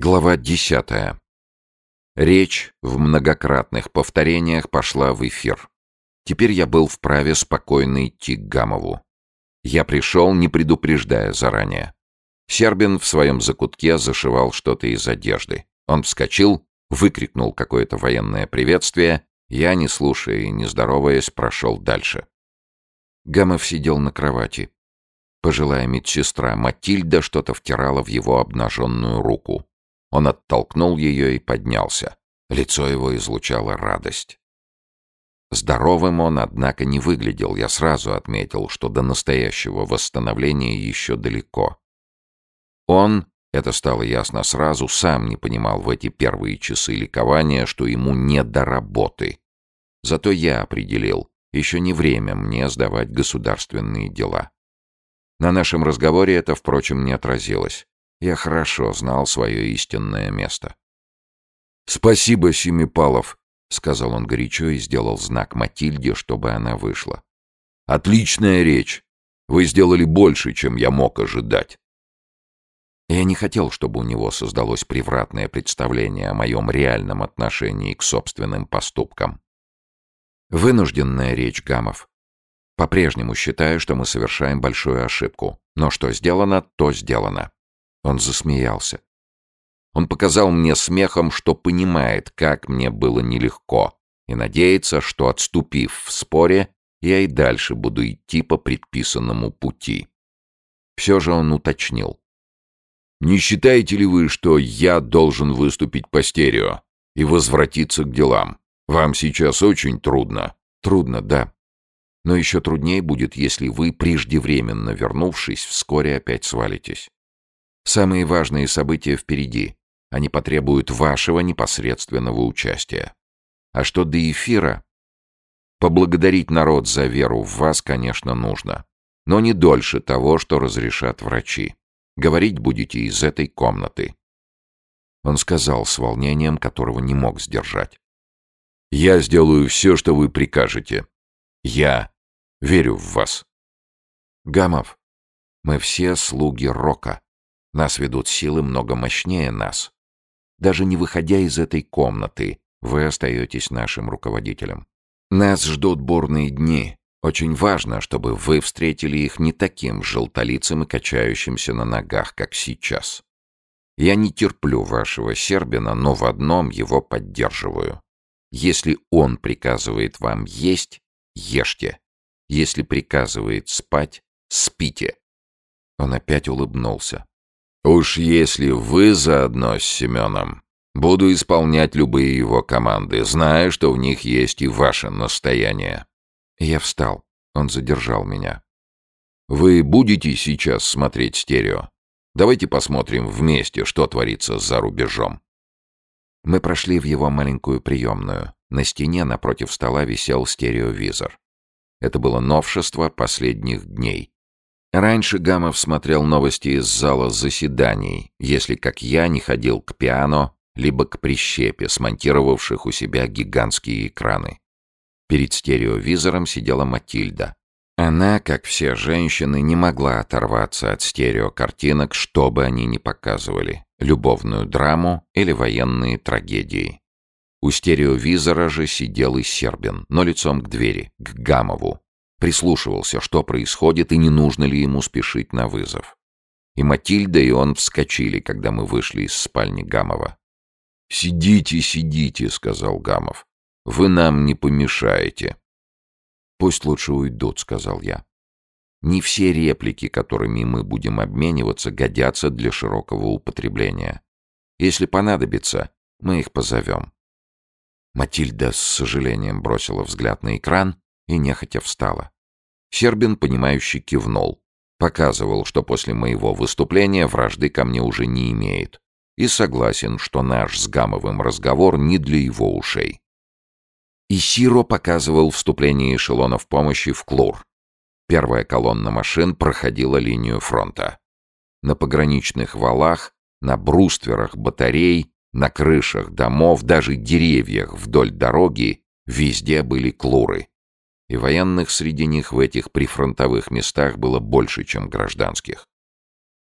Глава десятая. Речь в многократных повторениях пошла в эфир. Теперь я был вправе спокойно идти к Гамову. Я пришел, не предупреждая заранее. Сербин в своем закутке зашивал что-то из одежды. Он вскочил, выкрикнул какое-то военное приветствие. Я, не слушая и не здороваясь, прошел дальше. Гамов сидел на кровати. Пожилая медсестра Матильда что-то втирала в его обнаженную руку. Он оттолкнул ее и поднялся. Лицо его излучало радость. Здоровым он, однако, не выглядел. Я сразу отметил, что до настоящего восстановления еще далеко. Он, это стало ясно сразу, сам не понимал в эти первые часы ликования, что ему не до работы. Зато я определил, еще не время мне сдавать государственные дела. На нашем разговоре это, впрочем, не отразилось. Я хорошо знал свое истинное место. «Спасибо, Семипалов», — сказал он горячо и сделал знак Матильде, чтобы она вышла. «Отличная речь. Вы сделали больше, чем я мог ожидать». Я не хотел, чтобы у него создалось превратное представление о моем реальном отношении к собственным поступкам. Вынужденная речь, Гамов. По-прежнему считаю, что мы совершаем большую ошибку. Но что сделано, то сделано. Он засмеялся. Он показал мне смехом, что понимает, как мне было нелегко, и надеется, что, отступив в споре, я и дальше буду идти по предписанному пути. Все же он уточнил. «Не считаете ли вы, что я должен выступить по стерео и возвратиться к делам? Вам сейчас очень трудно». «Трудно, да. Но еще труднее будет, если вы, преждевременно вернувшись, вскоре опять свалитесь. Самые важные события впереди. Они потребуют вашего непосредственного участия. А что до эфира? Поблагодарить народ за веру в вас, конечно, нужно. Но не дольше того, что разрешат врачи. Говорить будете из этой комнаты. Он сказал с волнением, которого не мог сдержать. «Я сделаю все, что вы прикажете. Я верю в вас». «Гамов, мы все слуги Рока. Нас ведут силы много мощнее нас. Даже не выходя из этой комнаты, вы остаетесь нашим руководителем. Нас ждут бурные дни. Очень важно, чтобы вы встретили их не таким желтолицым и качающимся на ногах, как сейчас. Я не терплю вашего Сербина, но в одном его поддерживаю. Если он приказывает вам есть, ешьте. Если приказывает спать, спите. Он опять улыбнулся. Уж если вы заодно с Семеном, буду исполнять любые его команды, зная, что в них есть и ваше настояние. Я встал. Он задержал меня. Вы будете сейчас смотреть стерео? Давайте посмотрим вместе, что творится за рубежом. Мы прошли в его маленькую приемную. На стене напротив стола висел стереовизор. Это было новшество последних дней. Раньше Гамов смотрел новости из зала заседаний, если, как я, не ходил к пиано, либо к прищепе, смонтировавших у себя гигантские экраны. Перед стереовизором сидела Матильда. Она, как все женщины, не могла оторваться от стереокартинок, что бы они ни показывали — любовную драму или военные трагедии. У стереовизора же сидел и Сербин, но лицом к двери, к Гамову, Прислушивался, что происходит и не нужно ли ему спешить на вызов. И Матильда, и он вскочили, когда мы вышли из спальни Гамова. «Сидите, сидите», — сказал Гамов. «Вы нам не помешаете». «Пусть лучше уйдут», — сказал я. «Не все реплики, которыми мы будем обмениваться, годятся для широкого употребления. Если понадобится, мы их позовем». Матильда с сожалением бросила взгляд на экран и нехотя встала. Сербин, понимающий, кивнул. Показывал, что после моего выступления вражды ко мне уже не имеет. И согласен, что наш с Гамовым разговор не для его ушей. И Сиро показывал вступление эшелонов помощи в Клур. Первая колонна машин проходила линию фронта. На пограничных валах, на брустверах батарей, на крышах домов, даже деревьях вдоль дороги везде были клуры и военных среди них в этих прифронтовых местах было больше, чем гражданских.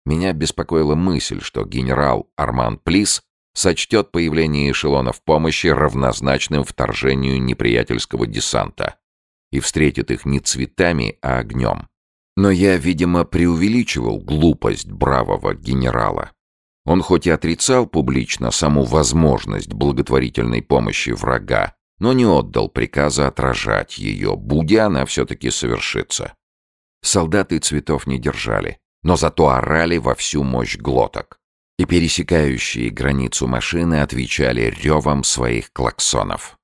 Меня беспокоила мысль, что генерал Арман Плис сочтет появление эшелонов помощи равнозначным вторжению неприятельского десанта и встретит их не цветами, а огнем. Но я, видимо, преувеличивал глупость бравого генерала. Он хоть и отрицал публично саму возможность благотворительной помощи врага, но не отдал приказа отражать ее, будь она все-таки совершиться. Солдаты цветов не держали, но зато орали во всю мощь глоток. И пересекающие границу машины отвечали ревом своих клаксонов.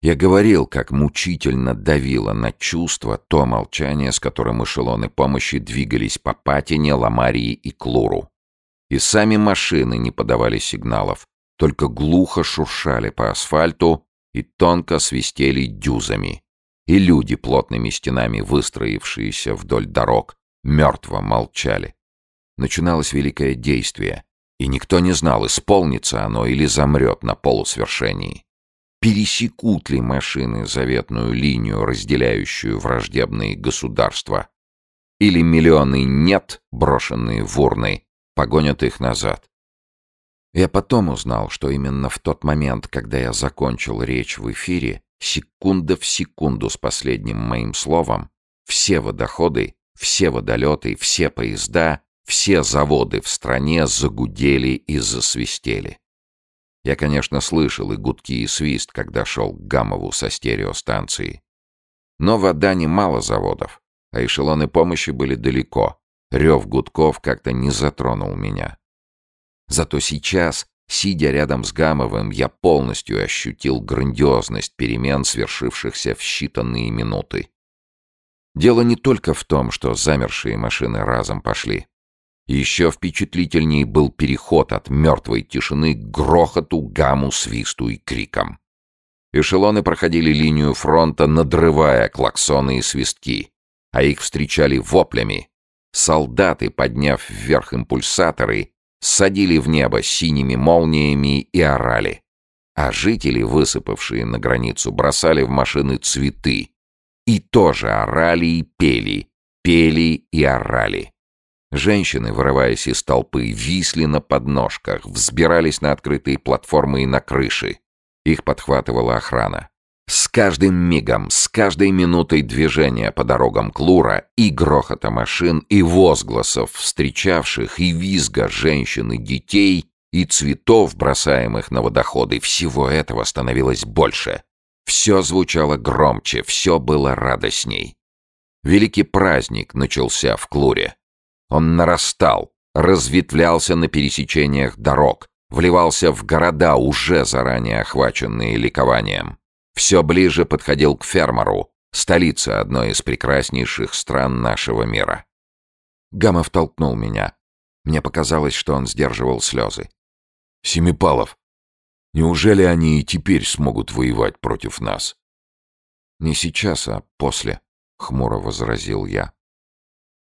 Я говорил, как мучительно давило на чувство то молчание, с которым эшелоны помощи двигались по Патине, Ламарии и Клуру. И сами машины не подавали сигналов, только глухо шуршали по асфальту и тонко свистели дюзами. И люди, плотными стенами выстроившиеся вдоль дорог, мертво молчали. Начиналось великое действие, и никто не знал, исполнится оно или замрет на полусвершении. Пересекут ли машины заветную линию, разделяющую враждебные государства? Или миллионы «нет», брошенные в урны, погонят их назад? Я потом узнал, что именно в тот момент, когда я закончил речь в эфире, секунда в секунду с последним моим словом, все водоходы, все водолеты, все поезда, все заводы в стране загудели и засвистели. Я, конечно, слышал и гудки, и свист, когда шел к Гамову со стереостанции. Но в Адане мало заводов, а эшелоны помощи были далеко. Рев гудков как-то не затронул меня. Зато сейчас, сидя рядом с Гамовым, я полностью ощутил грандиозность перемен, свершившихся в считанные минуты. Дело не только в том, что замершие машины разом пошли. Еще впечатлительнее был переход от мертвой тишины к грохоту, гаму, свисту и крикам. Эшелоны проходили линию фронта, надрывая клаксоны и свистки, а их встречали воплями. Солдаты, подняв вверх импульсаторы, садили в небо синими молниями и орали. А жители, высыпавшие на границу, бросали в машины цветы. И тоже орали и пели, пели и орали. Женщины, вырываясь из толпы, висли на подножках, взбирались на открытые платформы и на крыши. Их подхватывала охрана. С каждым мигом, с каждой минутой движения по дорогам Клура и грохота машин, и возгласов встречавших, и визга женщин и детей, и цветов, бросаемых на водоходы, всего этого становилось больше. Все звучало громче, все было радостней. Великий праздник начался в Клуре. Он нарастал, разветвлялся на пересечениях дорог, вливался в города, уже заранее охваченные ликованием. Все ближе подходил к Фермору, столице одной из прекраснейших стран нашего мира. Гамов толкнул меня. Мне показалось, что он сдерживал слезы. «Семипалов, неужели они и теперь смогут воевать против нас?» «Не сейчас, а после», — хмуро возразил я.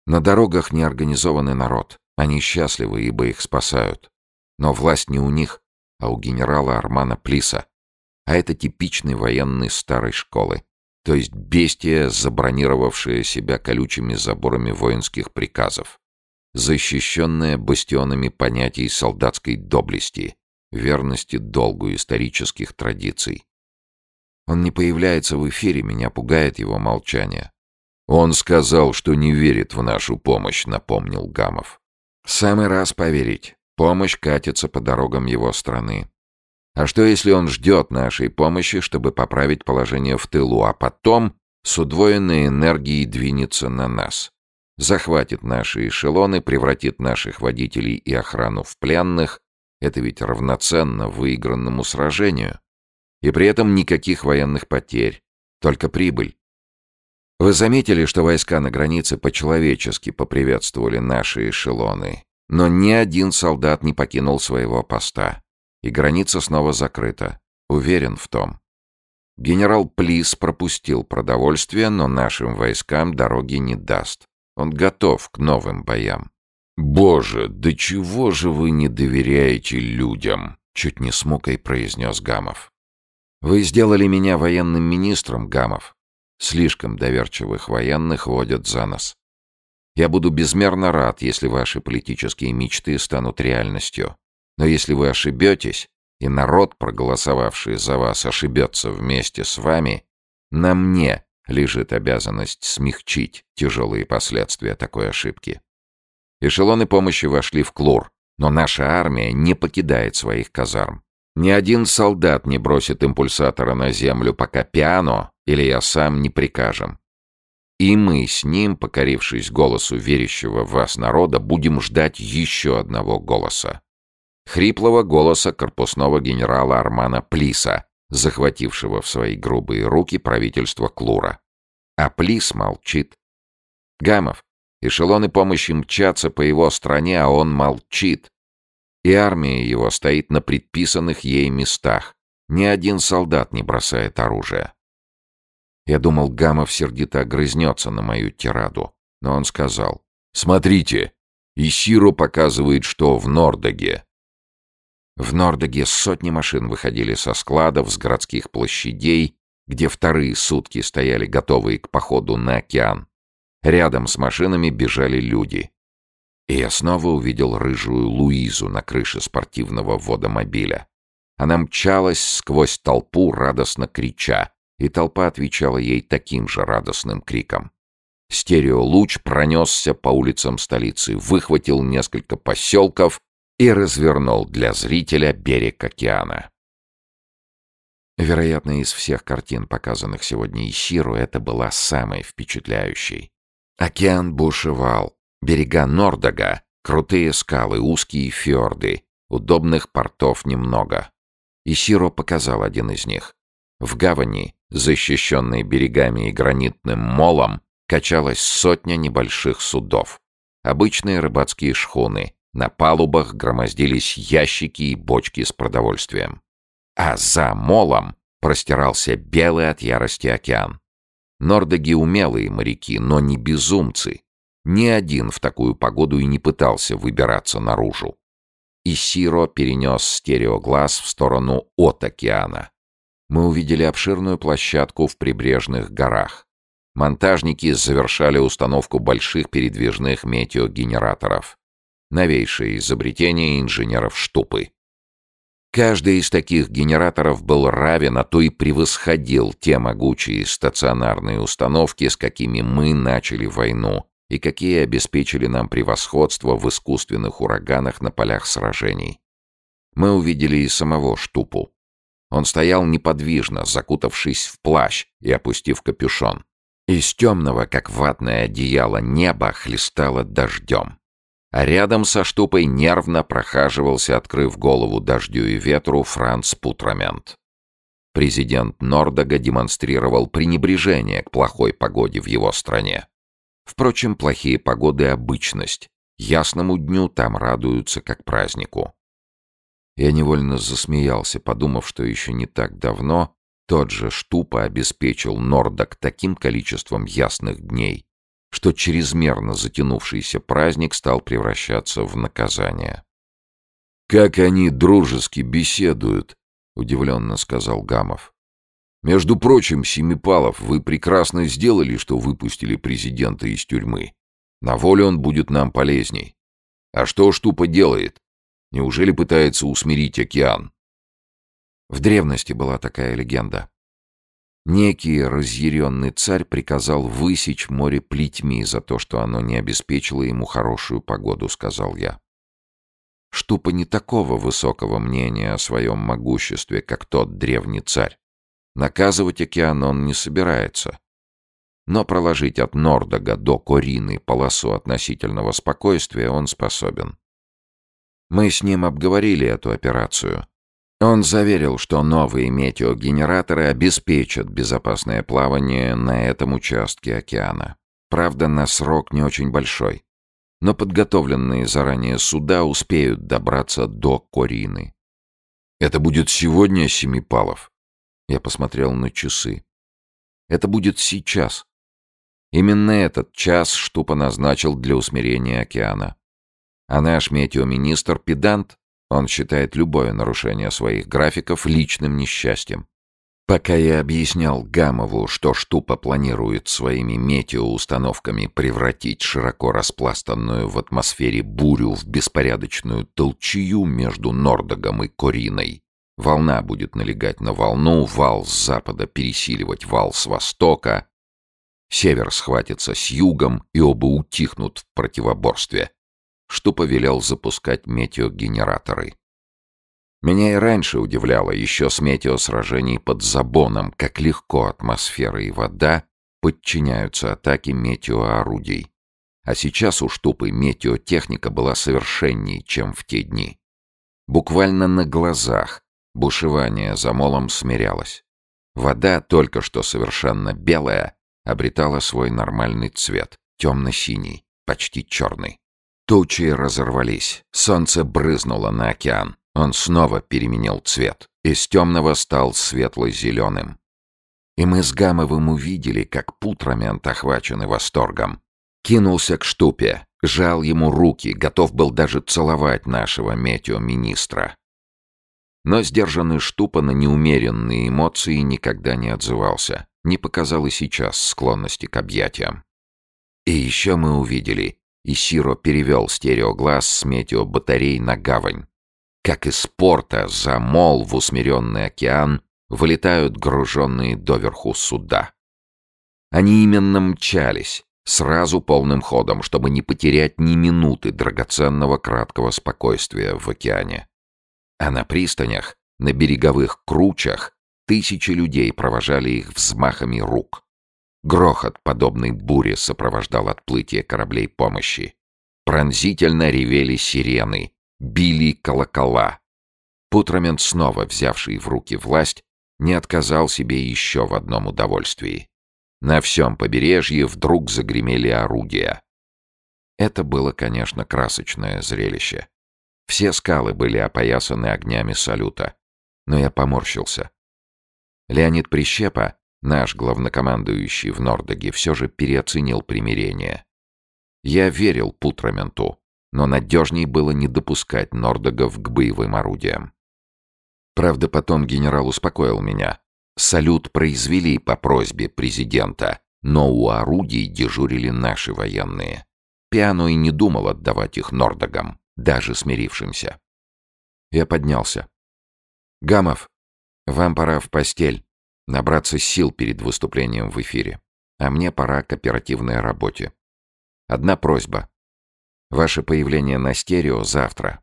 На дорогах неорганизованный народ. Они счастливы, ибо их спасают. Но власть не у них, а у генерала Армана Плиса. А это типичный военный старой школы. То есть бестия, забронировавшая себя колючими заборами воинских приказов. Защищенная бастионами понятий солдатской доблести, верности долгу исторических традиций. Он не появляется в эфире, меня пугает его молчание. «Он сказал, что не верит в нашу помощь», — напомнил Гамов. «Самый раз поверить. Помощь катится по дорогам его страны. А что, если он ждет нашей помощи, чтобы поправить положение в тылу, а потом с удвоенной энергией двинется на нас? Захватит наши эшелоны, превратит наших водителей и охрану в пленных. Это ведь равноценно выигранному сражению. И при этом никаких военных потерь, только прибыль. Вы заметили, что войска на границе по-человечески поприветствовали наши эшелоны, но ни один солдат не покинул своего поста, и граница снова закрыта. Уверен в том. Генерал Плис пропустил продовольствие, но нашим войскам дороги не даст. Он готов к новым боям. «Боже, да чего же вы не доверяете людям?» — чуть не смукой произнес Гамов. «Вы сделали меня военным министром, Гамов. Слишком доверчивых военных водят за нос. Я буду безмерно рад, если ваши политические мечты станут реальностью. Но если вы ошибетесь, и народ, проголосовавший за вас, ошибется вместе с вами, на мне лежит обязанность смягчить тяжелые последствия такой ошибки. Эшелоны помощи вошли в Клур, но наша армия не покидает своих казарм. Ни один солдат не бросит импульсатора на землю, пока Пиано или я сам не прикажем. И мы с ним, покорившись голосу верящего в вас народа, будем ждать еще одного голоса. Хриплого голоса корпусного генерала Армана Плиса, захватившего в свои грубые руки правительство Клура. А Плис молчит. Гамов, эшелоны помощи мчатся по его стране, а он молчит. И армия его стоит на предписанных ей местах. Ни один солдат не бросает оружие. Я думал, Гамов сердито огрызнется на мою тираду, но он сказал. «Смотрите, Исиро показывает, что в Нордоге». В Нордоге сотни машин выходили со складов, с городских площадей, где вторые сутки стояли готовые к походу на океан. Рядом с машинами бежали люди. И я снова увидел рыжую Луизу на крыше спортивного водомобиля. Она мчалась сквозь толпу, радостно крича, и толпа отвечала ей таким же радостным криком. Стереолуч пронесся по улицам столицы, выхватил несколько поселков и развернул для зрителя берег океана. Вероятно, из всех картин, показанных сегодня Исиру, это была самой впечатляющей. Океан бушевал, берега Нордога, крутые скалы, узкие фьорды, удобных портов немного. Исиро показал один из них. В гавани защищенной берегами и гранитным молом, качалась сотня небольших судов. Обычные рыбацкие шхуны. На палубах громоздились ящики и бочки с продовольствием. А за молом простирался белый от ярости океан. Нордоги умелые моряки, но не безумцы. Ни один в такую погоду и не пытался выбираться наружу. И Сиро перенес стереоглаз в сторону от океана мы увидели обширную площадку в прибрежных горах. Монтажники завершали установку больших передвижных метеогенераторов. Новейшее изобретение инженеров Штупы. Каждый из таких генераторов был равен, а то и превосходил те могучие стационарные установки, с какими мы начали войну, и какие обеспечили нам превосходство в искусственных ураганах на полях сражений. Мы увидели и самого Штупу. Он стоял неподвижно, закутавшись в плащ и опустив капюшон. Из темного, как ватное одеяло, неба хлестало дождем. А рядом со штупой нервно прохаживался, открыв голову дождю и ветру, Франц Путрамент. Президент Нордога демонстрировал пренебрежение к плохой погоде в его стране. Впрочем, плохие погоды — обычность. Ясному дню там радуются как празднику. Я невольно засмеялся, подумав, что еще не так давно тот же Штупа обеспечил Нордок таким количеством ясных дней, что чрезмерно затянувшийся праздник стал превращаться в наказание. «Как они дружески беседуют!» — удивленно сказал Гамов. «Между прочим, Семипалов, вы прекрасно сделали, что выпустили президента из тюрьмы. На воле он будет нам полезней. А что Штупа делает? Неужели пытается усмирить океан? В древности была такая легенда. Некий разъяренный царь приказал высечь море плетьми за то, что оно не обеспечило ему хорошую погоду, сказал я. Штупа не такого высокого мнения о своем могуществе, как тот древний царь. Наказывать океан он не собирается. Но проложить от Нордога до Корины полосу относительного спокойствия он способен. Мы с ним обговорили эту операцию. Он заверил, что новые метеогенераторы обеспечат безопасное плавание на этом участке океана. Правда, на срок не очень большой. Но подготовленные заранее суда успеют добраться до Корины. «Это будет сегодня, Семипалов?» Я посмотрел на часы. «Это будет сейчас. Именно этот час Штупа назначил для усмирения океана. А наш метеоминистр — педант. Он считает любое нарушение своих графиков личным несчастьем. Пока я объяснял Гамову, что Штупа планирует своими метеоустановками превратить широко распластанную в атмосфере бурю в беспорядочную толчью между Нордогом и Кориной, волна будет налегать на волну, вал с запада пересиливать вал с востока, север схватится с югом, и оба утихнут в противоборстве. Штупа велел запускать метеогенераторы. Меня и раньше удивляло еще с метеосражений под Забоном, как легко атмосфера и вода подчиняются атаке метеоорудий. А сейчас у штупы метеотехника была совершенней, чем в те дни. Буквально на глазах бушевание за молом смирялось. Вода, только что совершенно белая, обретала свой нормальный цвет, темно-синий, почти черный. Тучи разорвались, солнце брызнуло на океан. Он снова переменил цвет. Из темного стал светло-зеленым. И мы с Гамовым увидели, как Путрамент, охваченный восторгом, кинулся к штупе, жал ему руки, готов был даже целовать нашего метеоминистра. Но сдержанный штупа на неумеренные эмоции никогда не отзывался, не показал и сейчас склонности к объятиям. И еще мы увидели, и Сиро перевел стереоглаз с метеобатарей на гавань как из порта за мол в усмиренный океан вылетают груженные доверху суда. Они именно мчались, сразу полным ходом, чтобы не потерять ни минуты драгоценного краткого спокойствия в океане. А на пристанях, на береговых кручах, тысячи людей провожали их взмахами рук. Грохот, подобный буре, сопровождал отплытие кораблей помощи. Пронзительно ревели сирены, били колокола. Путрамент, снова взявший в руки власть, не отказал себе еще в одном удовольствии. На всем побережье вдруг загремели орудия. Это было, конечно, красочное зрелище. Все скалы были опоясаны огнями салюта. Но я поморщился. Леонид Прищепа, наш главнокомандующий в Нордоге, все же переоценил примирение. Я верил Путраменту, но надежней было не допускать Нордогов к боевым орудиям. Правда, потом генерал успокоил меня. Салют произвели по просьбе президента, но у орудий дежурили наши военные. Пиано и не думал отдавать их Нордогам, даже смирившимся. Я поднялся. «Гамов, вам пора в постель, набраться сил перед выступлением в эфире. А мне пора к оперативной работе. Одна просьба. Ваше появление на стерео завтра.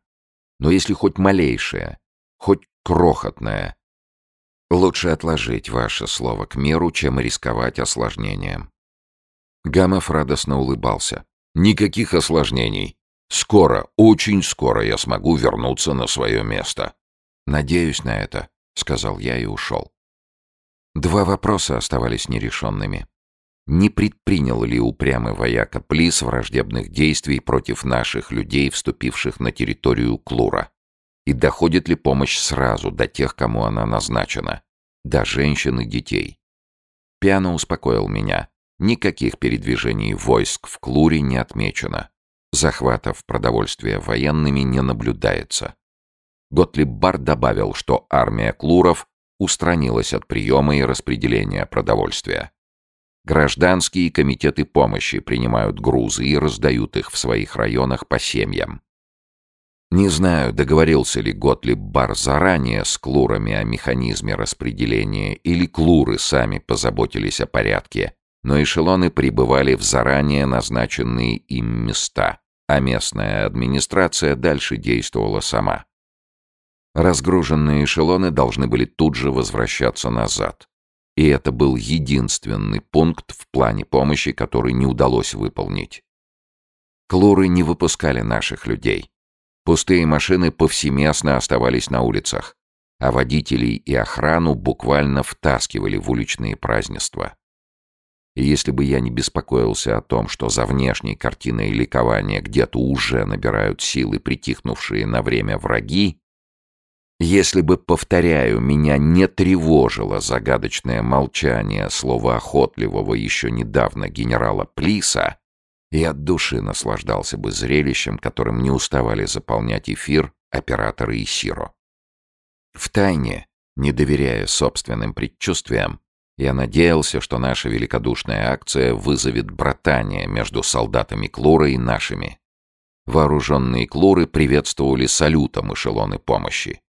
Но если хоть малейшее, хоть крохотное, лучше отложить ваше слово к миру, чем рисковать осложнением. Гамов радостно улыбался. Никаких осложнений. Скоро, очень скоро я смогу вернуться на свое место. Надеюсь на это, сказал я и ушел. Два вопроса оставались нерешенными не предпринял ли упрямый вояка Плис враждебных действий против наших людей, вступивших на территорию Клура? И доходит ли помощь сразу до тех, кому она назначена? До женщин и детей? Пиано успокоил меня. Никаких передвижений войск в Клуре не отмечено. Захватов продовольствия военными не наблюдается. Готлиб Бар добавил, что армия Клуров устранилась от приема и распределения продовольствия. Гражданские комитеты помощи принимают грузы и раздают их в своих районах по семьям. Не знаю, договорился ли Готлиб Бар заранее с клурами о механизме распределения или клуры сами позаботились о порядке, но эшелоны прибывали в заранее назначенные им места, а местная администрация дальше действовала сама. Разгруженные эшелоны должны были тут же возвращаться назад. И это был единственный пункт в плане помощи, который не удалось выполнить. Клуры не выпускали наших людей. Пустые машины повсеместно оставались на улицах, а водителей и охрану буквально втаскивали в уличные празднества. И если бы я не беспокоился о том, что за внешней картиной ликования где-то уже набирают силы притихнувшие на время враги, если бы, повторяю, меня не тревожило загадочное молчание слова охотливого еще недавно генерала Плиса, я от души наслаждался бы зрелищем, которым не уставали заполнять эфир операторы Исиро. В тайне, Не доверяя собственным предчувствиям, я надеялся, что наша великодушная акция вызовет братание между солдатами Клура и нашими. Вооруженные Клуры приветствовали салютом эшелоны помощи.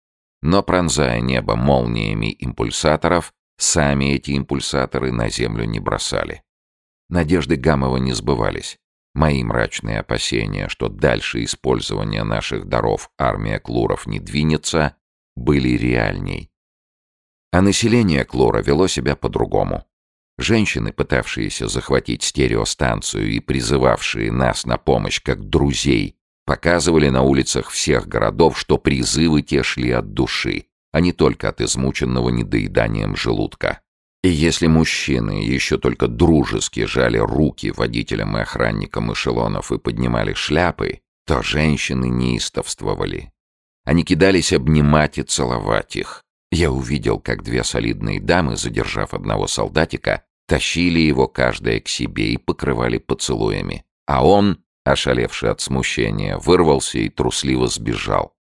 Но, пронзая небо молниями импульсаторов, сами эти импульсаторы на землю не бросали. Надежды Гамова не сбывались. Мои мрачные опасения, что дальше использования наших даров армия Клуров не двинется, были реальней. А население Клора вело себя по-другому. Женщины, пытавшиеся захватить стереостанцию и призывавшие нас на помощь как друзей, показывали на улицах всех городов, что призывы те шли от души, а не только от измученного недоеданием желудка. И если мужчины еще только дружески жали руки водителям и охранникам эшелонов и поднимали шляпы, то женщины неистовствовали. Они кидались обнимать и целовать их. Я увидел, как две солидные дамы, задержав одного солдатика, тащили его каждая к себе и покрывали поцелуями. А он, ошалевший от смущения, вырвался и трусливо сбежал.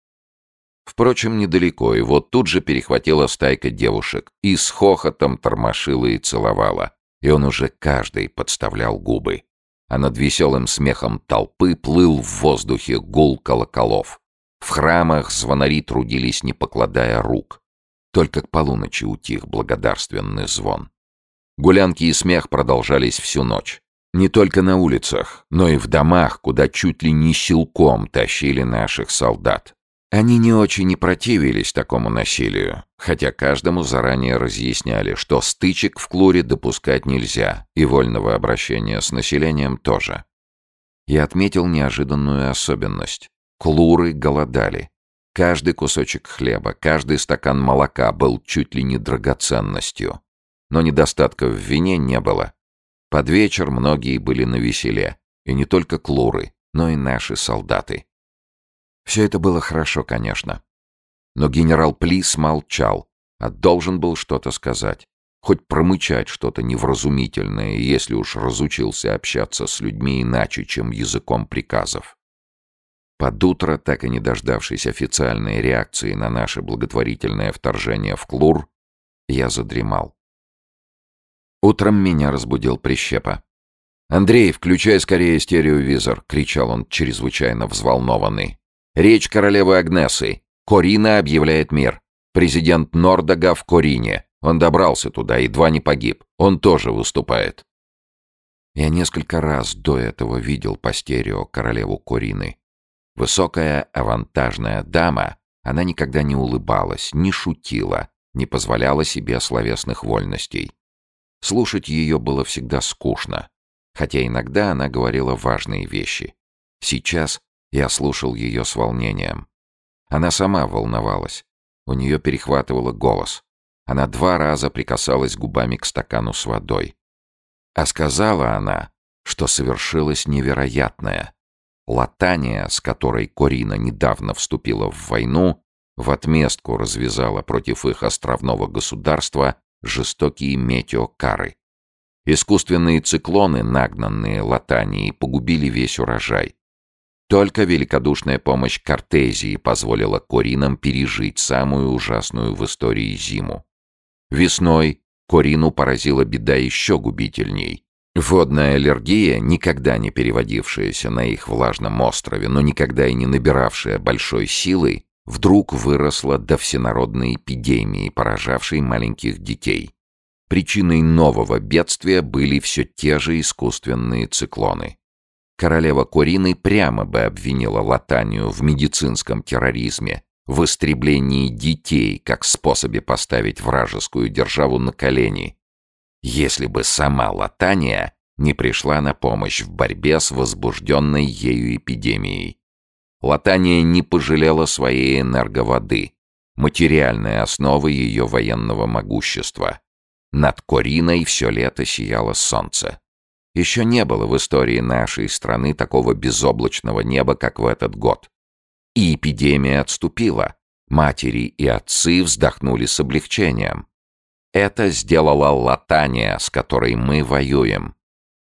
Впрочем, недалеко, вот тут же перехватила стайка девушек и с хохотом тормошила и целовала. И он уже каждый подставлял губы. А над веселым смехом толпы плыл в воздухе гул колоколов. В храмах звонари трудились, не покладая рук. Только к полуночи утих благодарственный звон. Гулянки и смех продолжались всю ночь. Не только на улицах, но и в домах, куда чуть ли не силком тащили наших солдат. Они не очень и противились такому насилию, хотя каждому заранее разъясняли, что стычек в Клуре допускать нельзя, и вольного обращения с населением тоже. Я отметил неожиданную особенность. Клуры голодали. Каждый кусочек хлеба, каждый стакан молока был чуть ли не драгоценностью. Но недостатка в вине не было. Под вечер многие были на веселе, и не только клуры, но и наши солдаты. Все это было хорошо, конечно. Но генерал Плис молчал, а должен был что-то сказать. Хоть промычать что-то невразумительное, если уж разучился общаться с людьми иначе, чем языком приказов. Под утро, так и не дождавшись официальной реакции на наше благотворительное вторжение в Клур, я задремал. Утром меня разбудил прищепа. «Андрей, включай скорее стереовизор!» — кричал он, чрезвычайно взволнованный. Речь королевы Агнесы. Корина объявляет мир. Президент Нордога в Корине. Он добрался туда, едва не погиб. Он тоже выступает. Я несколько раз до этого видел по стерео королеву Корины. Высокая, авантажная дама, она никогда не улыбалась, не шутила, не позволяла себе словесных вольностей. Слушать ее было всегда скучно, хотя иногда она говорила важные вещи. Сейчас я слушал ее с волнением. Она сама волновалась. У нее перехватывало голос. Она два раза прикасалась губами к стакану с водой. А сказала она, что совершилось невероятное. Латания, с которой Корина недавно вступила в войну, в отместку развязала против их островного государства жестокие метеокары. Искусственные циклоны, нагнанные Латанией, погубили весь урожай. Только великодушная помощь Кортезии позволила Коринам пережить самую ужасную в истории зиму. Весной Корину поразила беда еще губительней. Водная аллергия, никогда не переводившаяся на их влажном острове, но никогда и не набиравшая большой силы, вдруг выросла до всенародной эпидемии, поражавшей маленьких детей. Причиной нового бедствия были все те же искусственные циклоны. Королева Корины прямо бы обвинила Латанию в медицинском терроризме, в истреблении детей как способе поставить вражескую державу на колени, если бы сама Латания не пришла на помощь в борьбе с возбужденной ею эпидемией. Латания не пожалела своей энерговоды, материальной основы ее военного могущества. Над Кориной все лето сияло солнце. Еще не было в истории нашей страны такого безоблачного неба, как в этот год. И эпидемия отступила. Матери и отцы вздохнули с облегчением. Это сделала Латания, с которой мы воюем.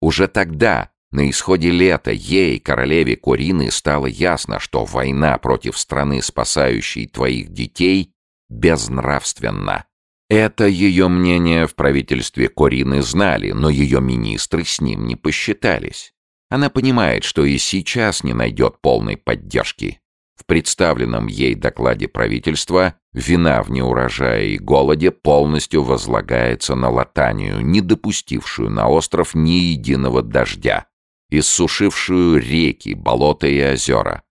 Уже тогда, на исходе лета, ей, королеве Корины, стало ясно, что война против страны, спасающей твоих детей, безнравственно. Это ее мнение в правительстве Корины знали, но ее министры с ним не посчитались. Она понимает, что и сейчас не найдет полной поддержки. В представленном ей докладе правительства вина в неурожае и голоде полностью возлагается на Латанию, не допустившую на остров ни единого дождя, иссушившую реки, болота и озера.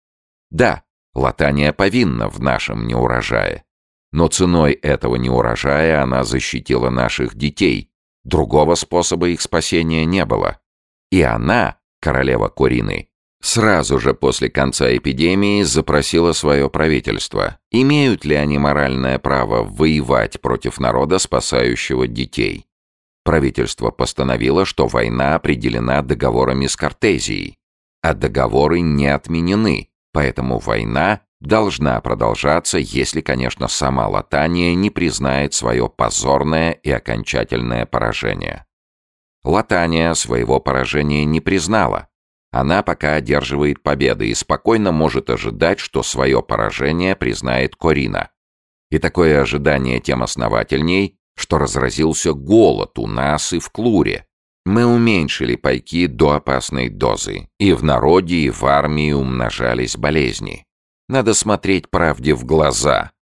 Да, Латания повинна в нашем неурожае. Но ценой этого неурожая она защитила наших детей. Другого способа их спасения не было. И она, королева Курины, сразу же после конца эпидемии запросила свое правительство, имеют ли они моральное право воевать против народа, спасающего детей. Правительство постановило, что война определена договорами с Кортезией, а договоры не отменены, поэтому война должна продолжаться, если, конечно, сама Латания не признает свое позорное и окончательное поражение. Латания своего поражения не признала, она пока одерживает победы и спокойно может ожидать, что свое поражение признает Корина. И такое ожидание тем основательней, что разразился голод у нас и в Клуре. Мы уменьшили пайки до опасной дозы, и в народе, и в армии умножались болезни. Надо смотреть правде в глаза.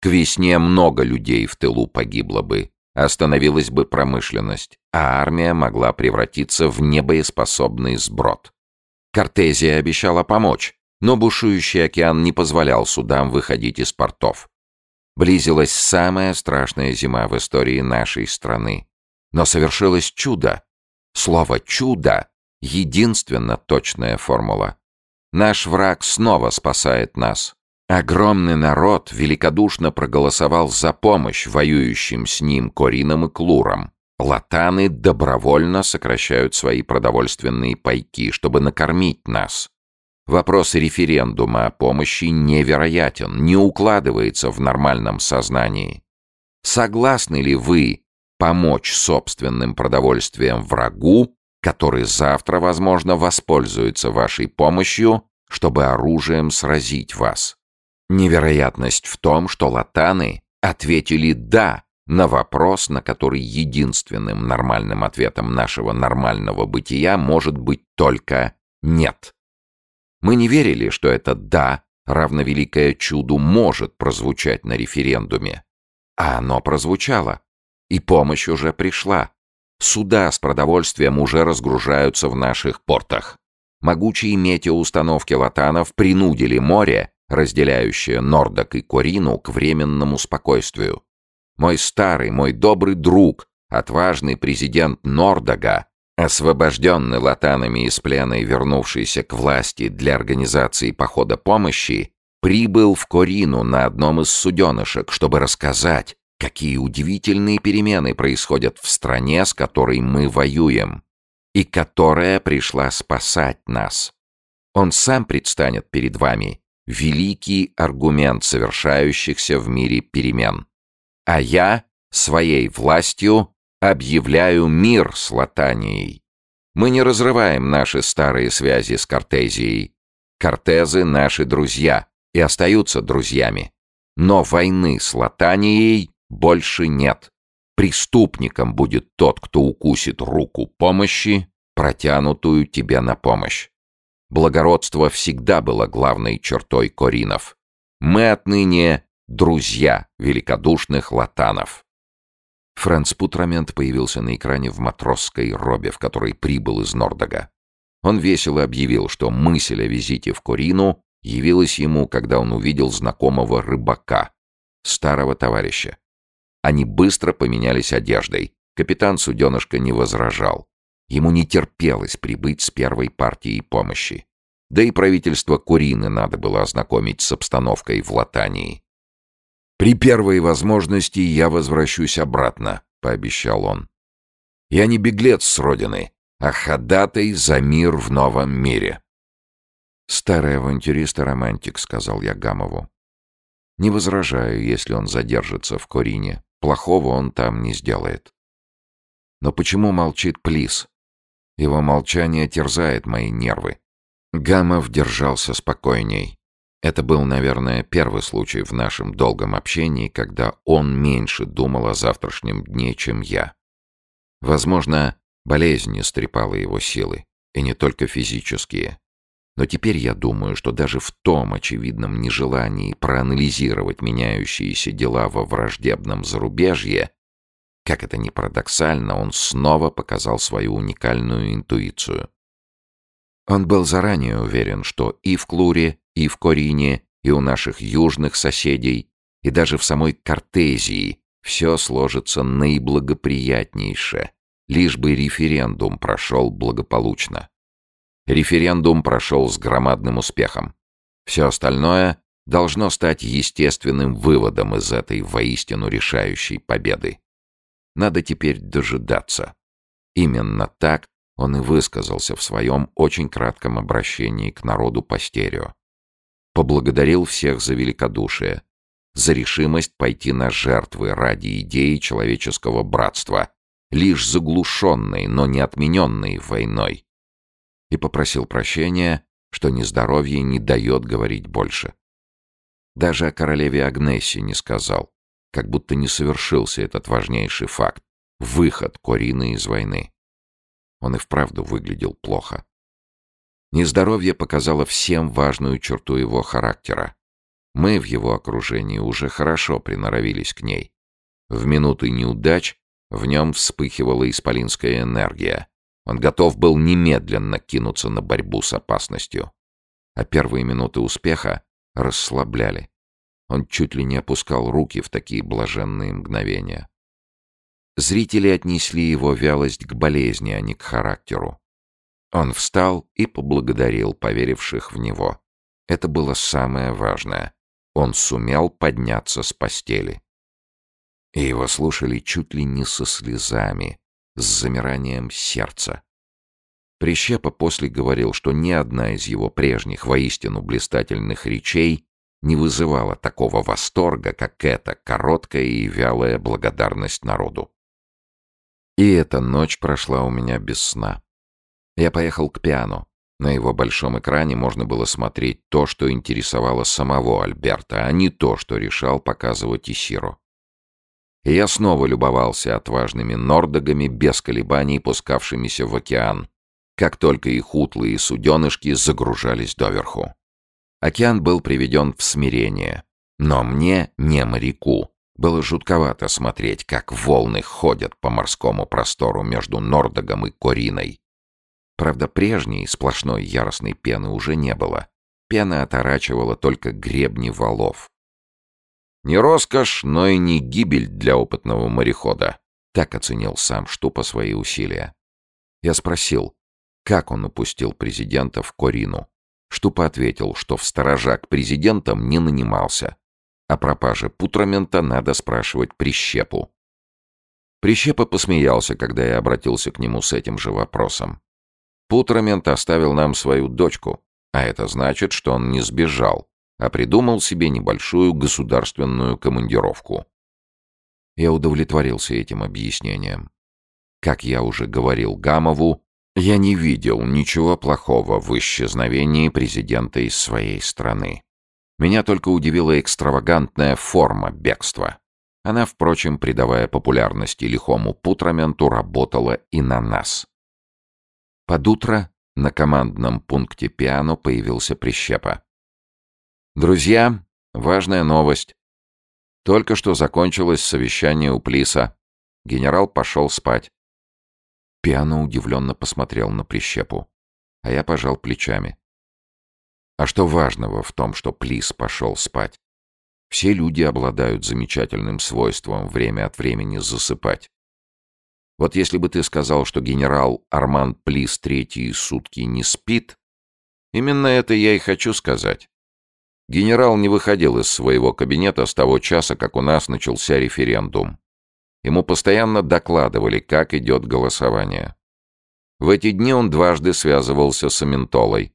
К весне много людей в тылу погибло бы, остановилась бы промышленность, а армия могла превратиться в небоеспособный сброд. Кортезия обещала помочь, но бушующий океан не позволял судам выходить из портов. Близилась самая страшная зима в истории нашей страны. Но совершилось чудо. Слово «чудо» — единственно точная формула. Наш враг снова спасает нас. Огромный народ великодушно проголосовал за помощь воюющим с ним Коринам и Клурам. Латаны добровольно сокращают свои продовольственные пайки, чтобы накормить нас. Вопрос референдума о помощи невероятен, не укладывается в нормальном сознании. Согласны ли вы помочь собственным продовольствием врагу, который завтра, возможно, воспользуется вашей помощью, чтобы оружием сразить вас? Невероятность в том, что латаны ответили «да», на вопрос, на который единственным нормальным ответом нашего нормального бытия может быть только «нет». Мы не верили, что это «да», равновеликое чуду, может прозвучать на референдуме. А оно прозвучало. И помощь уже пришла. Суда с продовольствием уже разгружаются в наших портах. Могучие метеоустановки латанов принудили море, разделяющее Нордок и Корину, к временному спокойствию. Мой старый, мой добрый друг, отважный президент Нордога, освобожденный латанами из плена и вернувшийся к власти для организации похода помощи, прибыл в Корину на одном из суденышек, чтобы рассказать, какие удивительные перемены происходят в стране, с которой мы воюем, и которая пришла спасать нас. Он сам предстанет перед вами, великий аргумент совершающихся в мире перемен а я своей властью объявляю мир с Латанией. Мы не разрываем наши старые связи с Кортезией. Кортезы — наши друзья и остаются друзьями. Но войны с Латанией больше нет. Преступником будет тот, кто укусит руку помощи, протянутую тебе на помощь. Благородство всегда было главной чертой Коринов. Мы отныне друзья великодушных латанов. Франц Путрамент появился на экране в матросской робе, в которой прибыл из Нордога. Он весело объявил, что мысль о визите в Корину явилась ему, когда он увидел знакомого рыбака, старого товарища. Они быстро поменялись одеждой. Капитан суденышка не возражал. Ему не терпелось прибыть с первой партией помощи. Да и правительство Курины надо было ознакомить с обстановкой в Латании. «При первой возможности я возвращусь обратно», — пообещал он. «Я не беглец с родины, а ходатай за мир в новом мире». «Старый авантюрист и романтик», — сказал я Гамову. «Не возражаю, если он задержится в Корине. Плохого он там не сделает». «Но почему молчит Плис? Его молчание терзает мои нервы». Гамов держался спокойней. Это был, наверное, первый случай в нашем долгом общении, когда он меньше думал о завтрашнем дне, чем я. Возможно, болезнь истрепала его силы, и не только физические. Но теперь я думаю, что даже в том очевидном нежелании проанализировать меняющиеся дела во враждебном зарубежье, как это ни парадоксально, он снова показал свою уникальную интуицию. Он был заранее уверен, что и в Клуре, и в Корине, и у наших южных соседей, и даже в самой Кортезии все сложится наиблагоприятнейше, лишь бы референдум прошел благополучно. Референдум прошел с громадным успехом. Все остальное должно стать естественным выводом из этой воистину решающей победы. Надо теперь дожидаться. Именно так он и высказался в своем очень кратком обращении к народу по стерео. Поблагодарил всех за великодушие, за решимость пойти на жертвы ради идеи человеческого братства, лишь заглушенной, но не отмененной войной. И попросил прощения, что нездоровье не дает говорить больше. Даже о королеве Агнессе не сказал, как будто не совершился этот важнейший факт — выход Корины из войны. Он и вправду выглядел плохо. Нездоровье показало всем важную черту его характера. Мы в его окружении уже хорошо приноровились к ней. В минуты неудач в нем вспыхивала исполинская энергия. Он готов был немедленно кинуться на борьбу с опасностью. А первые минуты успеха расслабляли. Он чуть ли не опускал руки в такие блаженные мгновения. Зрители отнесли его вялость к болезни, а не к характеру. Он встал и поблагодарил поверивших в него. Это было самое важное. Он сумел подняться с постели. И его слушали чуть ли не со слезами, с замиранием сердца. Прищепа после говорил, что ни одна из его прежних воистину блистательных речей не вызывала такого восторга, как эта короткая и вялая благодарность народу. И эта ночь прошла у меня без сна. Я поехал к пиано. На его большом экране можно было смотреть то, что интересовало самого Альберта, а не то, что решал показывать Исиру. И я снова любовался отважными нордогами, без колебаний пускавшимися в океан, как только их утлые суденышки загружались доверху. Океан был приведен в смирение. Но мне, не моряку, было жутковато смотреть, как волны ходят по морскому простору между Нордогом и Кориной. Правда, прежней сплошной яростной пены уже не было. Пена оторачивала только гребни валов. Не роскошь, но и не гибель для опытного морехода. Так оценил сам Штупа свои усилия. Я спросил, как он упустил президента в Корину. Штупа ответил, что в сторожа к президентам не нанимался. О пропаже путрамента надо спрашивать Прищепу. Прищепа посмеялся, когда я обратился к нему с этим же вопросом. Путрамент оставил нам свою дочку, а это значит, что он не сбежал, а придумал себе небольшую государственную командировку. Я удовлетворился этим объяснением. Как я уже говорил Гамову, я не видел ничего плохого в исчезновении президента из своей страны. Меня только удивила экстравагантная форма бегства. Она, впрочем, придавая популярности лихому путраменту, работала и на нас. Под утро на командном пункте пиано появился прищепа. «Друзья, важная новость. Только что закончилось совещание у Плиса. Генерал пошел спать. Пиано удивленно посмотрел на прищепу, а я пожал плечами. А что важного в том, что Плис пошел спать? Все люди обладают замечательным свойством время от времени засыпать. Вот если бы ты сказал, что генерал Арман Плис третьи сутки не спит, именно это я и хочу сказать. Генерал не выходил из своего кабинета с того часа, как у нас начался референдум. Ему постоянно докладывали, как идет голосование. В эти дни он дважды связывался с Аментолой.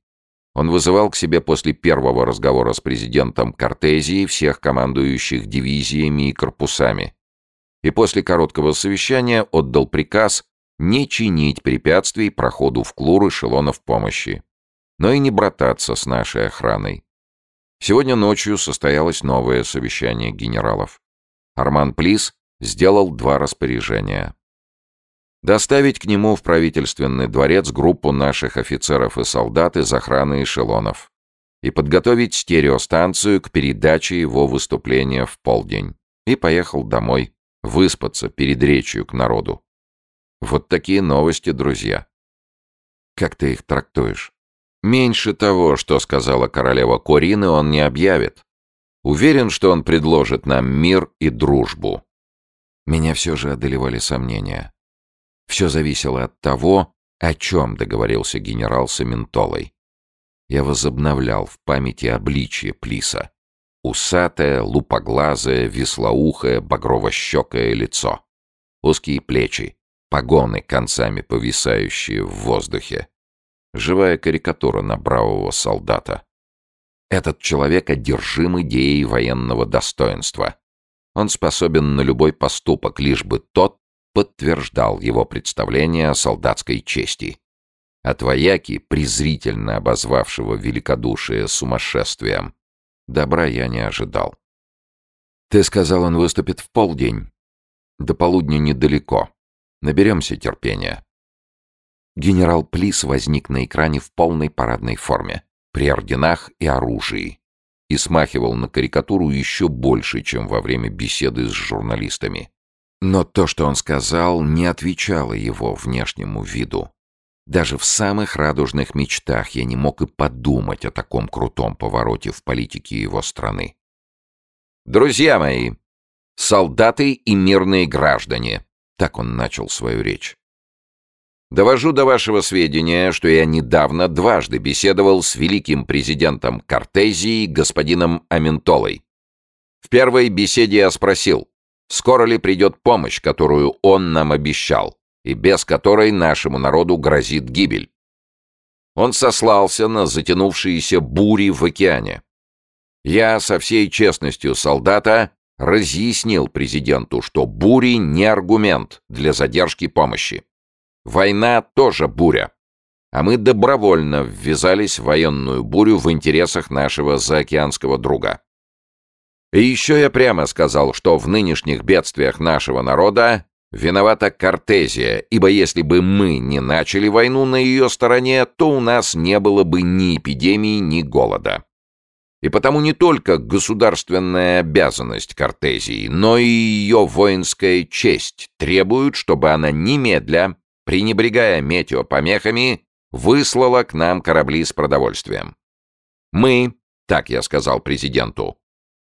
Он вызывал к себе после первого разговора с президентом Кортезии всех командующих дивизиями и корпусами. И после короткого совещания отдал приказ не чинить препятствий проходу в Клур эшелонов помощи, но и не брататься с нашей охраной. Сегодня ночью состоялось новое совещание генералов. Арман Плис сделал два распоряжения. Доставить к нему в правительственный дворец группу наших офицеров и солдат из охраны эшелонов и подготовить стереостанцию к передаче его выступления в полдень. И поехал домой, выспаться перед речью к народу. Вот такие новости, друзья. Как ты их трактуешь? Меньше того, что сказала королева Корины, он не объявит. Уверен, что он предложит нам мир и дружбу. Меня все же одолевали сомнения. Все зависело от того, о чем договорился генерал с Аментолой. Я возобновлял в памяти обличие Плиса. Усатое, лупоглазое, веслоухое, багрово-щекое лицо. Узкие плечи, погоны, концами повисающие в воздухе. Живая карикатура на бравого солдата. Этот человек одержим идеей военного достоинства. Он способен на любой поступок, лишь бы тот подтверждал его представление о солдатской чести. От вояки, презрительно обозвавшего великодушие сумасшествием, добра я не ожидал. «Ты сказал, он выступит в полдень. До полудня недалеко. Наберемся терпения». Генерал Плис возник на экране в полной парадной форме, при орденах и оружии, и смахивал на карикатуру еще больше, чем во время беседы с журналистами. Но то, что он сказал, не отвечало его внешнему виду. Даже в самых радужных мечтах я не мог и подумать о таком крутом повороте в политике его страны. «Друзья мои, солдаты и мирные граждане», — так он начал свою речь. Довожу до вашего сведения, что я недавно дважды беседовал с великим президентом Кортезии, господином Аментолой. В первой беседе я спросил, скоро ли придет помощь, которую он нам обещал, и без которой нашему народу грозит гибель. Он сослался на затянувшиеся бури в океане. Я со всей честностью солдата разъяснил президенту, что бури не аргумент для задержки помощи. Война тоже буря. А мы добровольно ввязались в военную бурю в интересах нашего заокеанского друга. И еще я прямо сказал, что в нынешних бедствиях нашего народа виновата Кортезия, ибо если бы мы не начали войну на ее стороне, то у нас не было бы ни эпидемии, ни голода. И потому не только государственная обязанность Кортезии, но и ее воинская честь требуют, чтобы она немедля пренебрегая метеопомехами, выслала к нам корабли с продовольствием. Мы, так я сказал президенту,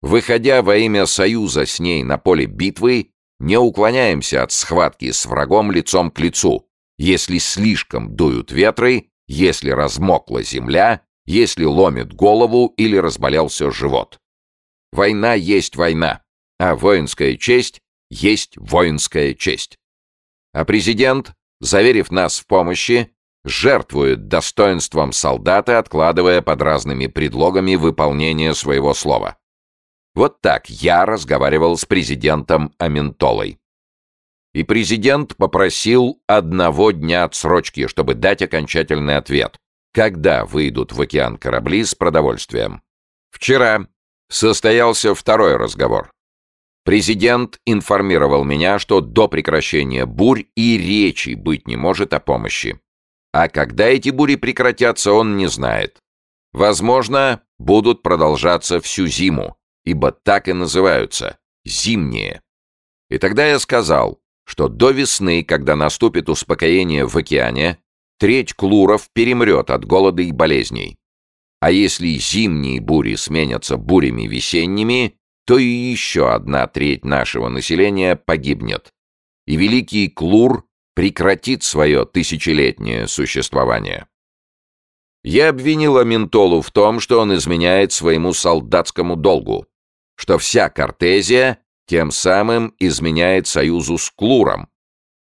выходя во имя союза с ней на поле битвы, не уклоняемся от схватки с врагом лицом к лицу, если слишком дуют ветры, если размокла земля, если ломит голову или разболелся живот. Война есть война, а воинская честь есть воинская честь. А президент заверив нас в помощи, жертвует достоинством солдата, откладывая под разными предлогами выполнение своего слова. Вот так я разговаривал с президентом Аментолой. И президент попросил одного дня отсрочки, чтобы дать окончательный ответ, когда выйдут в океан корабли с продовольствием. Вчера состоялся второй разговор. Президент информировал меня, что до прекращения бурь и речи быть не может о помощи. А когда эти бури прекратятся, он не знает. Возможно, будут продолжаться всю зиму, ибо так и называются – зимние. И тогда я сказал, что до весны, когда наступит успокоение в океане, треть клуров перемрет от голода и болезней. А если зимние бури сменятся бурями весенними, то и еще одна треть нашего населения погибнет, и Великий Клур прекратит свое тысячелетнее существование. Я обвинил Аментолу в том, что он изменяет своему солдатскому долгу, что вся Кортезия тем самым изменяет союзу с Клуром,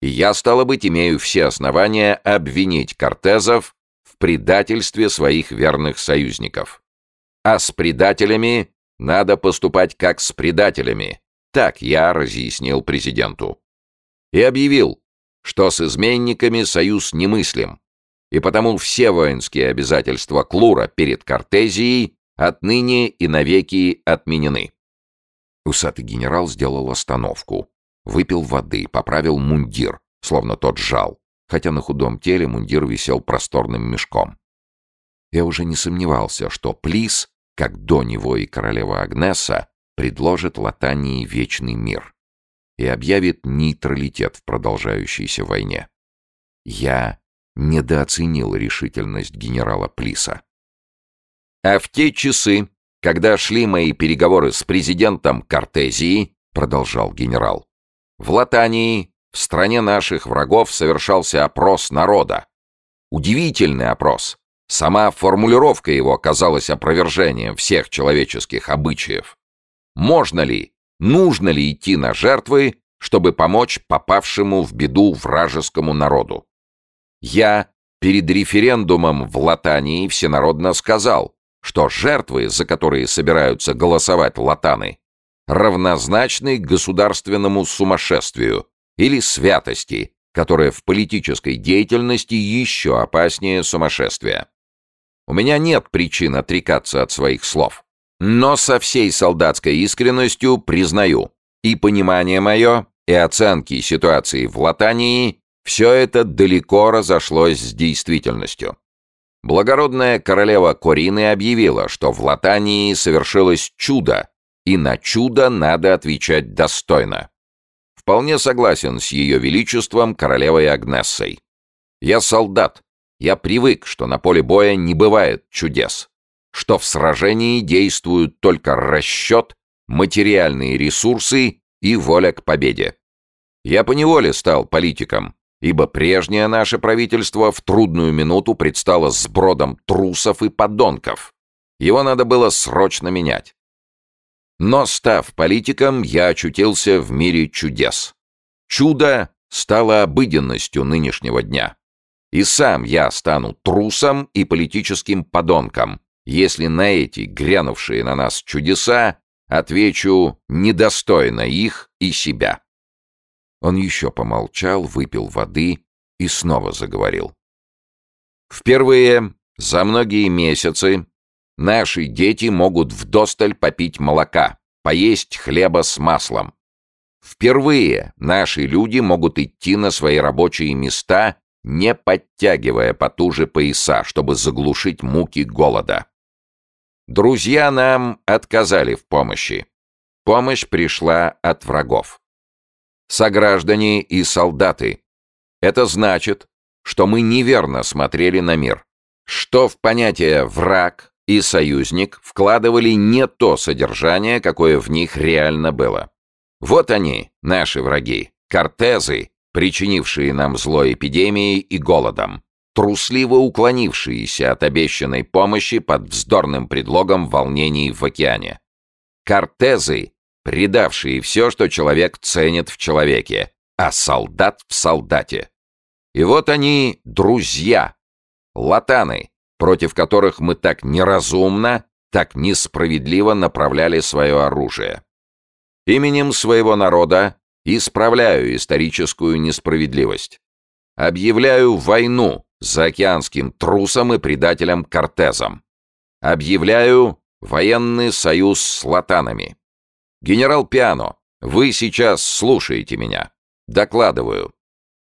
и я, стало быть, имею все основания обвинить Кортезов в предательстве своих верных союзников. А с предателями надо поступать как с предателями. Так я разъяснил президенту. И объявил, что с изменниками союз немыслим, и потому все воинские обязательства Клура перед Кортезией отныне и навеки отменены». Усатый генерал сделал остановку, выпил воды, поправил мундир, словно тот жал, хотя на худом теле мундир висел просторным мешком. Я уже не сомневался, что Плис, как до него и королева Агнеса, предложит Латании вечный мир и объявит нейтралитет в продолжающейся войне. Я недооценил решительность генерала Плиса. А в те часы, когда шли мои переговоры с президентом Кортезии, продолжал генерал, в Латании, в стране наших врагов, совершался опрос народа. Удивительный опрос. Сама формулировка его оказалась опровержением всех человеческих обычаев. Можно ли, нужно ли идти на жертвы, чтобы помочь попавшему в беду вражескому народу? Я перед референдумом в Латании всенародно сказал, что жертвы, за которые собираются голосовать латаны, равнозначны государственному сумасшествию или святости, которая в политической деятельности еще опаснее сумасшествия. У меня нет причин отрекаться от своих слов. Но со всей солдатской искренностью признаю, и понимание мое, и оценки ситуации в Латании, все это далеко разошлось с действительностью. Благородная королева Корины объявила, что в Латании совершилось чудо, и на чудо надо отвечать достойно. Вполне согласен с ее величеством королевой Агнессой. Я солдат, я привык, что на поле боя не бывает чудес, что в сражении действуют только расчет, материальные ресурсы и воля к победе. Я поневоле стал политиком, ибо прежнее наше правительство в трудную минуту предстало с бродом трусов и подонков. Его надо было срочно менять. Но, став политиком, я очутился в мире чудес. Чудо стало обыденностью нынешнего дня. И сам я стану трусом и политическим подонком, если на эти грянувшие на нас чудеса отвечу недостойно их и себя. Он еще помолчал, выпил воды и снова заговорил. Впервые за многие месяцы наши дети могут вдосталь попить молока, поесть хлеба с маслом. Впервые наши люди могут идти на свои рабочие места не подтягивая потуже пояса, чтобы заглушить муки голода. Друзья нам отказали в помощи. Помощь пришла от врагов. Сограждане и солдаты. Это значит, что мы неверно смотрели на мир. Что в понятие «враг» и «союзник» вкладывали не то содержание, какое в них реально было. Вот они, наши враги, кортезы, причинившие нам зло эпидемией и голодом, трусливо уклонившиеся от обещанной помощи под вздорным предлогом волнений в океане. Кортезы, предавшие все, что человек ценит в человеке, а солдат в солдате. И вот они, друзья, латаны, против которых мы так неразумно, так несправедливо направляли свое оружие. Именем своего народа Исправляю историческую несправедливость. Объявляю войну заокеанским трусам и предателям Кортезам. Объявляю военный союз с латанами. Генерал Пиано, вы сейчас слушаете меня. Докладываю.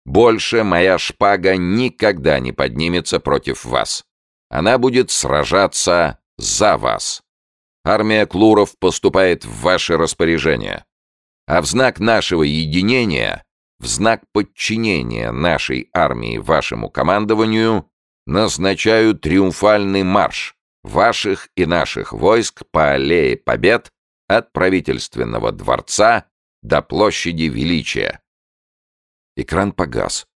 Больше моя шпага никогда не поднимется против вас. Она будет сражаться за вас. Армия Клуров поступает в ваше распоряжение а в знак нашего единения, в знак подчинения нашей армии вашему командованию, назначаю триумфальный марш ваших и наших войск по аллее Побед от правительственного дворца до площади Величия. Экран погас.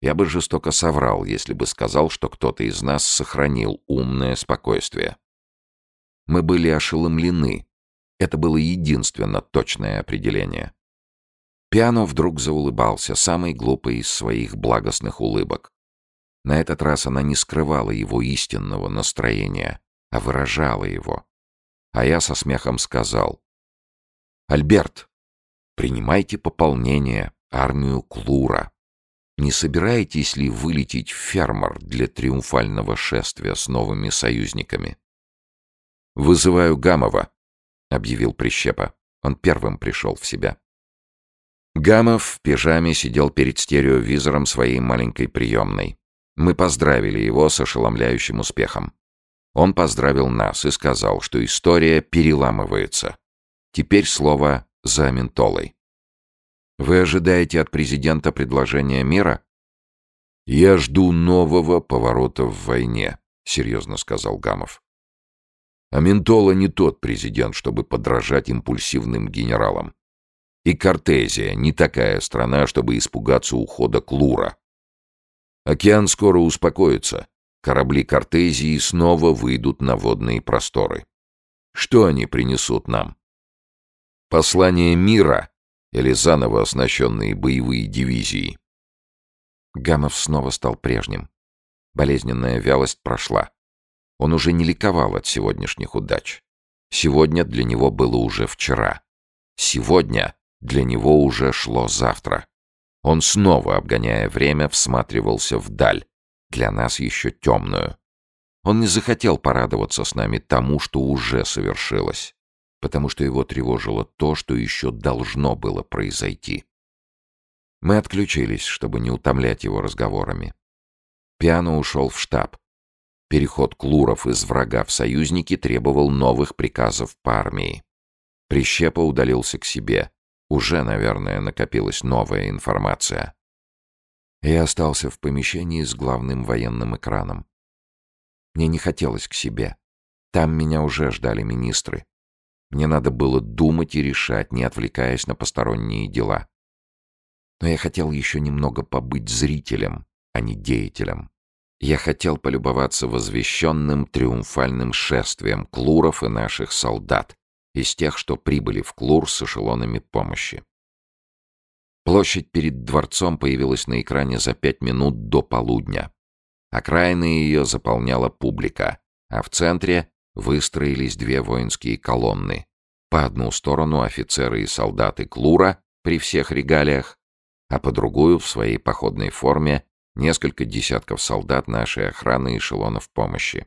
Я бы жестоко соврал, если бы сказал, что кто-то из нас сохранил умное спокойствие. Мы были ошеломлены, это было единственно точное определение. Пиано вдруг заулыбался, самой глупой из своих благостных улыбок. На этот раз она не скрывала его истинного настроения, а выражала его. А я со смехом сказал. «Альберт, принимайте пополнение, армию Клура. Не собираетесь ли вылететь в фермер для триумфального шествия с новыми союзниками?» «Вызываю Гамова», — объявил Прищепа. Он первым пришел в себя. Гамов в пижаме сидел перед стереовизором своей маленькой приемной. Мы поздравили его с ошеломляющим успехом. Он поздравил нас и сказал, что история переламывается. Теперь слово за ментолой. «Вы ожидаете от президента предложения мира?» «Я жду нового поворота в войне», — серьезно сказал Гамов. А Ментола не тот президент, чтобы подражать импульсивным генералам. И Кортезия не такая страна, чтобы испугаться ухода Клура. Океан скоро успокоится. Корабли Кортезии снова выйдут на водные просторы. Что они принесут нам? Послание мира или заново оснащенные боевые дивизии? Гамов снова стал прежним. Болезненная вялость прошла. Он уже не ликовал от сегодняшних удач. Сегодня для него было уже вчера. Сегодня для него уже шло завтра. Он снова, обгоняя время, всматривался вдаль, для нас еще темную. Он не захотел порадоваться с нами тому, что уже совершилось, потому что его тревожило то, что еще должно было произойти. Мы отключились, чтобы не утомлять его разговорами. Пиано ушел в штаб, Переход Клуров из врага в союзники требовал новых приказов по армии. Прищепа удалился к себе. Уже, наверное, накопилась новая информация. Я остался в помещении с главным военным экраном. Мне не хотелось к себе. Там меня уже ждали министры. Мне надо было думать и решать, не отвлекаясь на посторонние дела. Но я хотел еще немного побыть зрителем, а не деятелем. Я хотел полюбоваться возвещенным триумфальным шествием Клуров и наших солдат, из тех, что прибыли в Клур с эшелонами помощи. Площадь перед дворцом появилась на экране за пять минут до полудня. Окраины ее заполняла публика, а в центре выстроились две воинские колонны. По одну сторону офицеры и солдаты Клура при всех регалиях, а по другую в своей походной форме несколько десятков солдат нашей охраны и эшелонов помощи.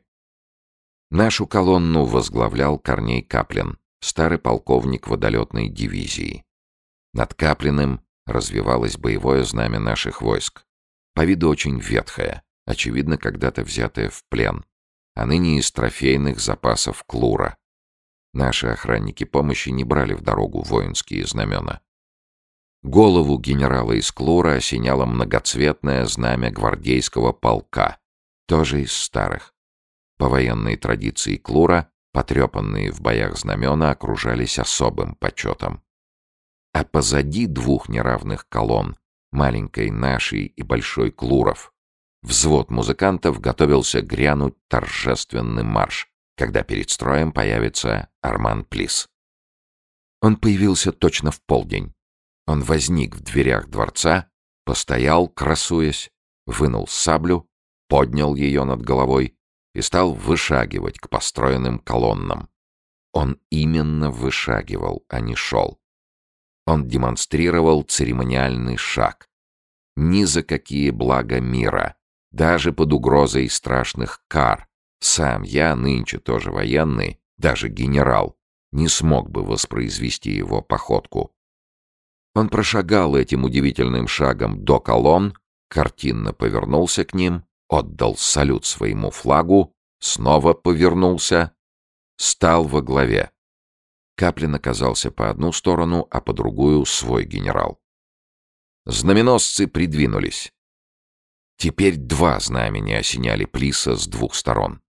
Нашу колонну возглавлял Корней Каплин, старый полковник водолетной дивизии. Над Каплиным развивалось боевое знамя наших войск. По виду очень ветхое, очевидно, когда-то взятое в плен, а ныне из трофейных запасов Клура. Наши охранники помощи не брали в дорогу воинские знамена. Голову генерала из Клура осеняло многоцветное знамя гвардейского полка, тоже из старых. По военной традиции Клура потрепанные в боях знамена окружались особым почетом. А позади двух неравных колонн, маленькой нашей и большой Клуров, взвод музыкантов готовился грянуть торжественный марш, когда перед строем появится Арман Плис. Он появился точно в полдень. Он возник в дверях дворца, постоял, красуясь, вынул саблю, поднял ее над головой и стал вышагивать к построенным колоннам. Он именно вышагивал, а не шел. Он демонстрировал церемониальный шаг. Ни за какие блага мира, даже под угрозой страшных кар, сам я, нынче тоже военный, даже генерал, не смог бы воспроизвести его походку. Он прошагал этим удивительным шагом до колонн, картинно повернулся к ним, отдал салют своему флагу, снова повернулся, стал во главе. Каплин оказался по одну сторону, а по другую — свой генерал. Знаменосцы придвинулись. Теперь два знамени осеняли Плиса с двух сторон.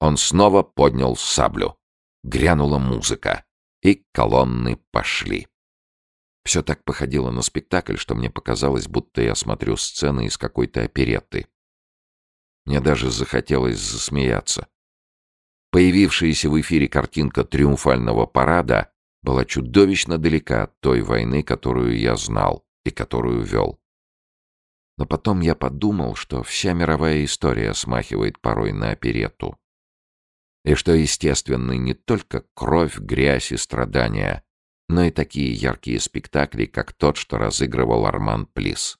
Он снова поднял саблю. Грянула музыка, и колонны пошли. Все так походило на спектакль, что мне показалось, будто я смотрю сцены из какой-то оперетты. Мне даже захотелось засмеяться. Появившаяся в эфире картинка триумфального парада была чудовищно далека от той войны, которую я знал и которую вел. Но потом я подумал, что вся мировая история смахивает порой на оперетту. И что естественны не только кровь, грязь и страдания, но и такие яркие спектакли, как тот, что разыгрывал Арман Плис.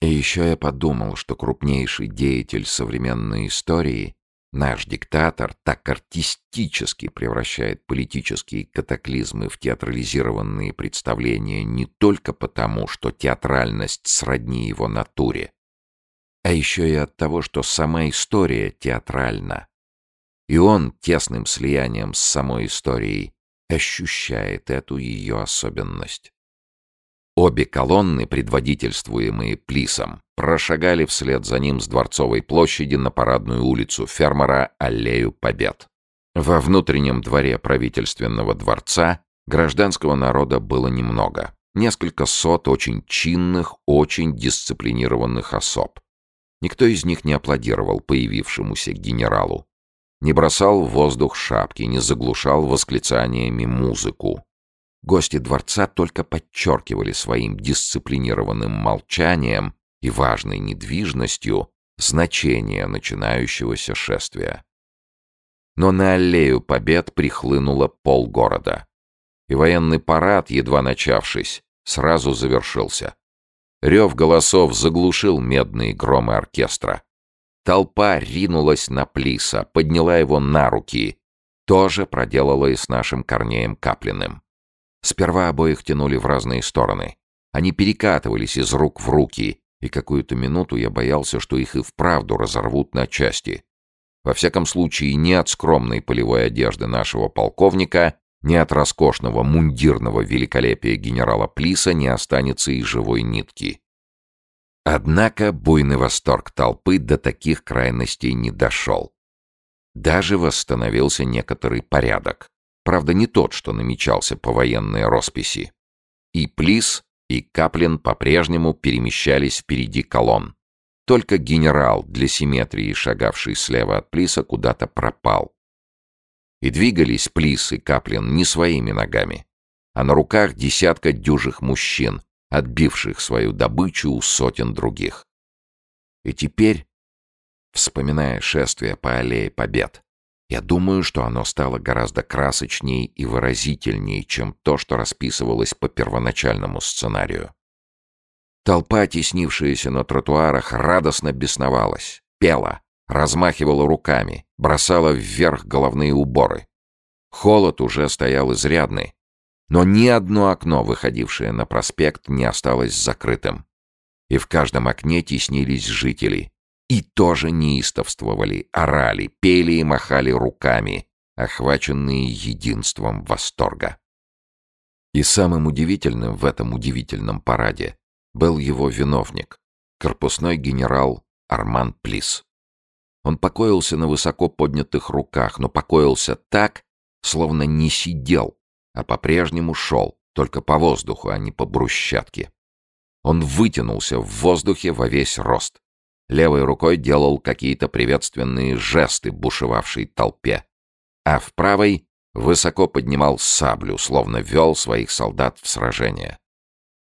И еще я подумал, что крупнейший деятель современной истории Наш диктатор так артистически превращает политические катаклизмы в театрализированные представления не только потому, что театральность сродни его натуре, а еще и от того, что сама история театральна. И он тесным слиянием с самой историей ощущает эту ее особенность. Обе колонны, предводительствуемые Плисом, прошагали вслед за ним с Дворцовой площади на парадную улицу фермера Аллею Побед. Во внутреннем дворе правительственного дворца гражданского народа было немного. Несколько сот очень чинных, очень дисциплинированных особ. Никто из них не аплодировал появившемуся генералу. Не бросал в воздух шапки, не заглушал восклицаниями музыку. Гости дворца только подчеркивали своим дисциплинированным молчанием и важной недвижностью значение начинающегося шествия. Но на аллею побед прихлынуло полгорода. И военный парад, едва начавшись, сразу завершился. Рев голосов заглушил медные громы оркестра. Толпа ринулась на Плиса, подняла его на руки. Тоже проделала и с нашим Корнеем Каплиным. Сперва обоих тянули в разные стороны. Они перекатывались из рук в руки, и какую-то минуту я боялся, что их и вправду разорвут на части. Во всяком случае, ни от скромной полевой одежды нашего полковника, ни от роскошного мундирного великолепия генерала Плиса не останется и живой нитки. Однако буйный восторг толпы до таких крайностей не дошел. Даже восстановился некоторый порядок. Правда, не тот, что намечался по военной росписи. И Плис, и Каплин по-прежнему перемещались впереди колонн. Только генерал, для симметрии шагавший слева от Плиса, куда-то пропал. И двигались Плис и Каплин не своими ногами, а на руках десятка дюжих мужчин, отбивших свою добычу у сотен других. И теперь, вспоминая шествие по аллее Побед, я думаю, что оно стало гораздо красочнее и выразительнее, чем то, что расписывалось по первоначальному сценарию. Толпа, теснившаяся на тротуарах, радостно бесновалась, пела, размахивала руками, бросала вверх головные уборы. Холод уже стоял изрядный, но ни одно окно, выходившее на проспект, не осталось закрытым. И в каждом окне теснились жители, и тоже неистовствовали, орали, пели и махали руками, охваченные единством восторга. И самым удивительным в этом удивительном параде был его виновник, корпусной генерал Арман Плис. Он покоился на высоко поднятых руках, но покоился так, словно не сидел, а по-прежнему шел, только по воздуху, а не по брусчатке. Он вытянулся в воздухе во весь рост, левой рукой делал какие-то приветственные жесты бушевавшей толпе, а в правой высоко поднимал саблю, словно вел своих солдат в сражение.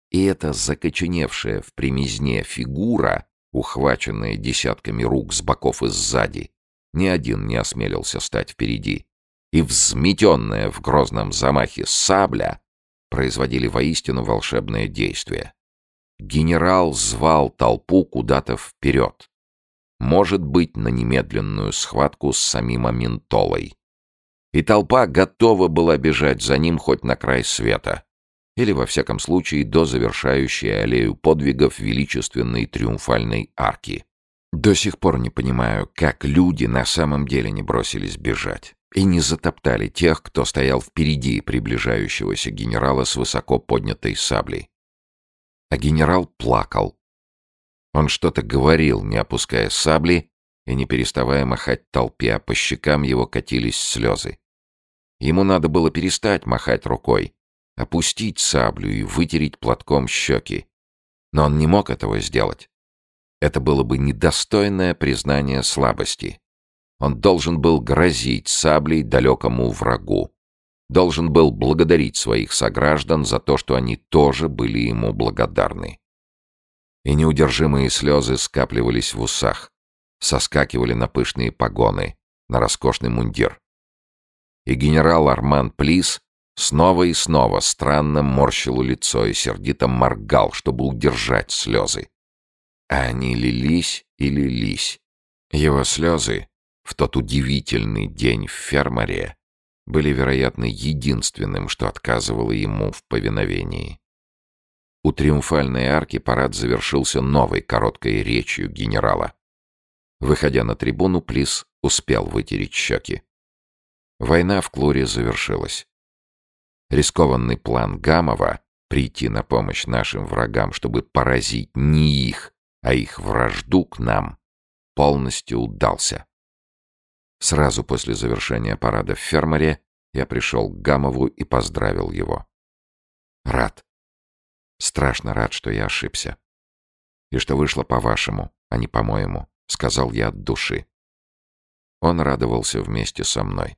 И эта закоченевшая в примизне фигура, ухваченная десятками рук с боков и сзади, ни один не осмелился стать впереди, и взметенная в грозном замахе сабля производили воистину волшебное действие. Генерал звал толпу куда-то вперед. Может быть, на немедленную схватку с самим Аминтолой. И толпа готова была бежать за ним хоть на край света. Или, во всяком случае, до завершающей аллею подвигов величественной триумфальной арки. До сих пор не понимаю, как люди на самом деле не бросились бежать и не затоптали тех, кто стоял впереди приближающегося генерала с высоко поднятой саблей а генерал плакал. Он что-то говорил, не опуская сабли и не переставая махать толпе, а по щекам его катились слезы. Ему надо было перестать махать рукой, опустить саблю и вытереть платком щеки. Но он не мог этого сделать. Это было бы недостойное признание слабости. Он должен был грозить саблей далекому врагу должен был благодарить своих сограждан за то, что они тоже были ему благодарны. И неудержимые слезы скапливались в усах, соскакивали на пышные погоны, на роскошный мундир. И генерал Арман Плис снова и снова странно морщил лицо и сердито моргал, чтобы удержать слезы. А они лились и лились. Его слезы в тот удивительный день в фермере были, вероятно, единственным, что отказывало ему в повиновении. У Триумфальной арки парад завершился новой короткой речью генерала. Выходя на трибуну, Плис успел вытереть щеки. Война в Клуре завершилась. Рискованный план Гамова прийти на помощь нашим врагам, чтобы поразить не их, а их вражду к нам, полностью удался. Сразу после завершения парада в фермере я пришел к Гамову и поздравил его. Рад. Страшно рад, что я ошибся. И что вышло по-вашему, а не по-моему, сказал я от души. Он радовался вместе со мной.